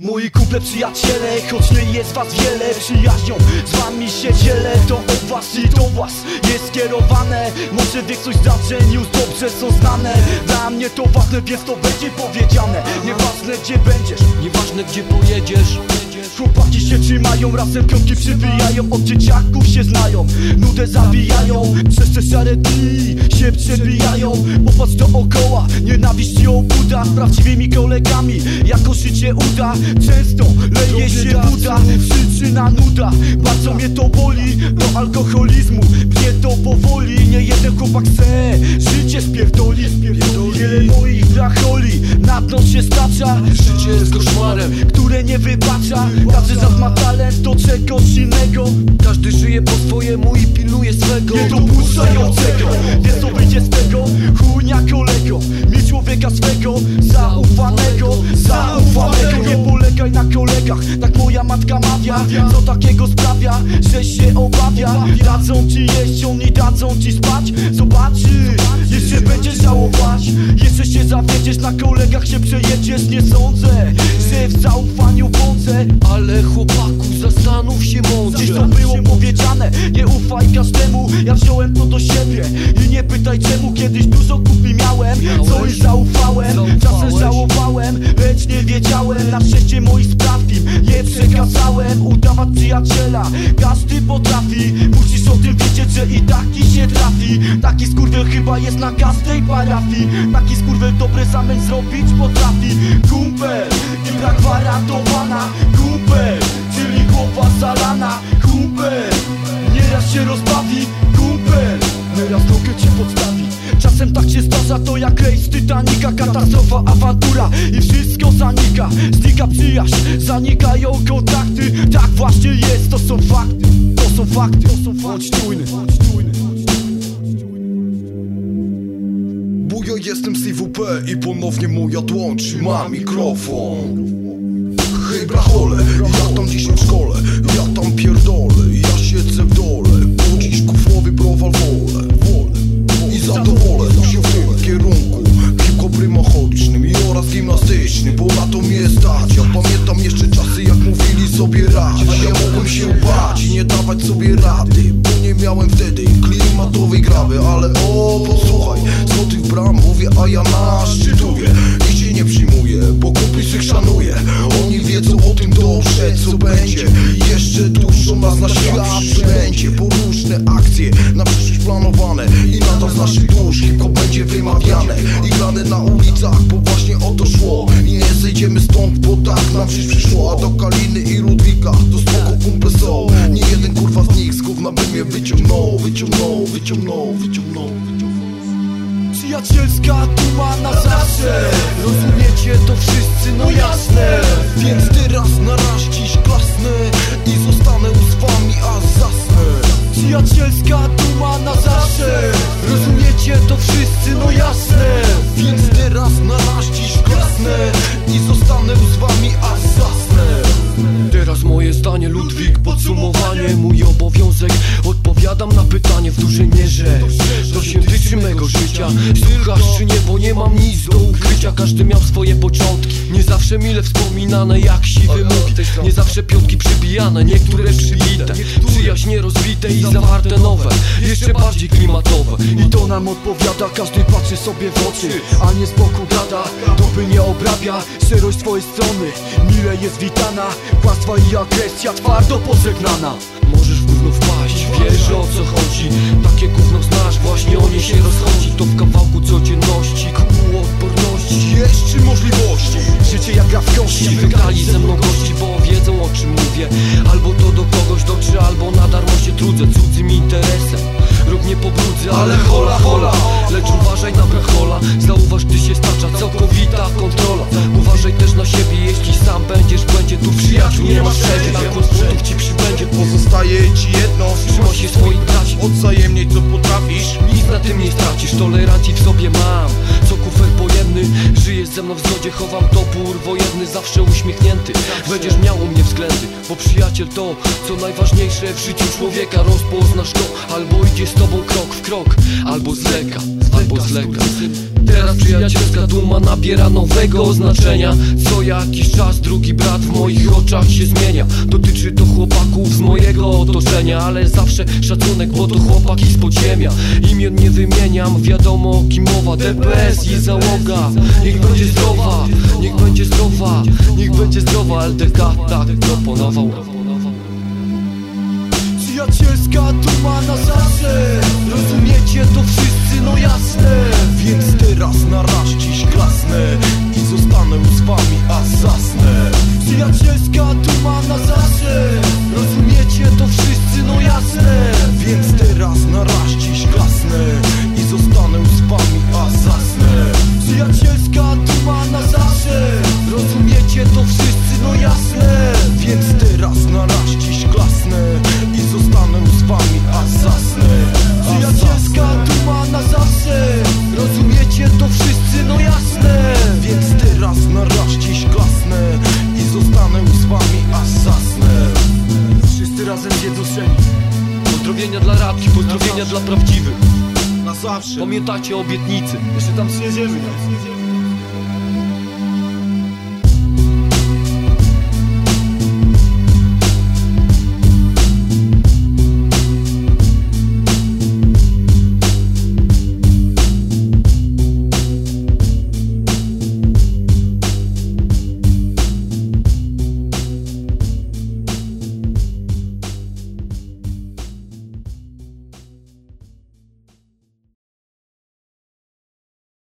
Moi kumple przyjaciele, choć nie jest was wiele Przyjaźnią z wami się dzielę To od was i do was jest skierowane. Może większość zdarzeń już dobrze są znane. Dla mnie to ważne, więc to będzie powiedziane. Nieważne gdzie będziesz, Nieważne gdzie pojedziesz Chłopaki się trzymają, razem piątki przybijają Od dzieciaków się znają, nudę zabijają Przez te szare dni się przebijają Popatrz dookoła, nienawiść ją buda Z prawdziwymi kolegami, jako życie uda Często leje się buda, przyczyna nuda Bardzo mnie to boli, do alkoholizmu Mnie to powoli, nie jeden chłopak chce Życie spierdoli, wiele moich bracholi Na dno się stacza, Życie jest koszmarem. które nie wybacza Każdy z nas ma talent do czegoś innego Każdy żyje po swojemu i pilnuje swego. Niedopuszczającego Wiesz co wyjdzie z tego? Chujnia kolego. Mieć człowieka swego Zaufanego Zaufanego. Nie polegaj na kolegach Tak moja matka mawia. Co takiego sprawia, że się obawia? Dadzą ci jeść, oni dadzą ci spać. Zobaczysz, jeszcze będziesz żałować. Jeszcze się zawiedziesz, na kolegach się przejedziesz. Nie sądzę, że w zaufaniu Ale chłopaku zastanów się Gdzieś mądrze to było powiedziane, nie ufaj każdemu Ja wziąłem to do siebie i nie pytaj czemu. Kiedyś dużo kupi miałem, co już zaufałem. Czasem żałowałem, nie wiedziałem Na szczęście moich spraw nie przekazałem Udawać przyjaciela, każdy potrafi. Musisz o tym wiedzieć, że i taki się trafi. Taki skurwiel chyba jest na każdej parafii. Taki skurwiel dobre zamęć zrobić potrafi. Kumpel, i gwarantowana. Kumpel, czyli głowa zalana. Kumpel, nieraz się rozbawi. Kumpel, nieraz nogę jak rejs Titanica Katastrofa, awantura i wszystko zanika. Znika przyjaźń, zanikają kontakty. Tak właśnie jest, to są fakty To są fakty, to są fakty Bądź czujny, bądź czujny. Bujo jestem z IWP i ponownie moja dłoń trzyma mikrofon. Hej brachole, nas na świat przybędzie Bo różne akcje na przyszłość planowane I nadal z naszych dusz hip-hop będzie wymawiane I grane na ulicach, bo właśnie o to szło. I nie zejdziemy stąd, bo tak nam dziś przyszło. A do Kaliny i Ludwika, to spoko kumple są. Nie jeden kurwa z nich z gówna by mnie wyciągnął Wyciągnął, wyciągnął, wyciągnął, wyciągnął Przyjacielska duma na zawsze. Rozumiecie to wszyscy, no jasne. Więc teraz na raz dziś klasnę I zostanę z wami, a zasnę. Przyjacielska duma na zawsze. Rozumiecie to wszyscy, no jasne. Więc teraz na raz dziś klasnę I zostanę z wami, a zasnę. Teraz moje zdanie, Ludwik, podsumowanie. Mój obowiązek, odpowiadam na pytanie w dużej mierze Słuchasz czy nie, bo nie mam nic do ukrycia. Każdy miał swoje początki. Nie zawsze mile wspominane jak siwy mówi. Nie zawsze piątki przybijane, niektóre przybite. Przyjaźnie rozbite i zawarte nowe. Jeszcze bardziej klimatowe. I to nam odpowiada, każdy patrzy sobie w oczy A nie z boku gada, by nie obrabia Szczerość twojej strony, mile jest witana Kłamstwa i agresja twardo pożegnana wiesz o co chodzi? Takie gówno znasz, właśnie o nie się rozchodzi. To w kawałku codzienności, kół odporności. Jest czy możliwości? Życie jak gra w kości. Ci wygrali ze mną gości, bo wiedzą o czym mówię. Albo to do kogoś dotrze, albo na darmo się trudzę Cudzym interesem, rób nie pobrudzę Ale hola hola, lecz uważaj na brachola Zauważ gdy się stacza całkowita kontrola. Uważaj też na siebie, jeśli sam będziesz w błędzie. Tu przyjaciół nie masz wszędzie, tak od butów ci przybędzie. Pozostaje ci jedno. Trzyma się swoich braci Odwzajemniej co potrafisz. Nic na tym nie stracisz, tolerancji w sobie mam. Co kufer pojemny, żyję z ze mną w zgodzie chowam topór Wojenny zawsze uśmiechnięty. Będziesz miał u mnie względy Bo przyjaciel to, co najważniejsze w życiu człowieka. Rozpoznasz to, albo idzie z tobą krok w krok Albo zleka, albo zleka Teraz przyjacielska duma nabiera nowego znaczenia. Co jakiś czas drugi brat w moich oczach się zmienia. Dotyczy to chłopaków z mojego otoczenia Ale zawsze szacunek, bo to chłopaki z podziemia. Imion nie wymieniam, wiadomo kim mowa DPS i załoga Niech będzie zdrowa, niech będzie zdrowa Niech będzie zdrowa LDK, tak proponował. Przyjacielska duma na zawsze. Rozumiecie to wszyscy, no jasne. Więc teraz na raz dziś klasnę I zostanę z wami, Razem zjednoczeni Pozdrowienia dla rabki, pozdrowienia dla prawdziwych. Na zawsze. Pamiętacie obietnicy? Jeszcze tam przyjedziemy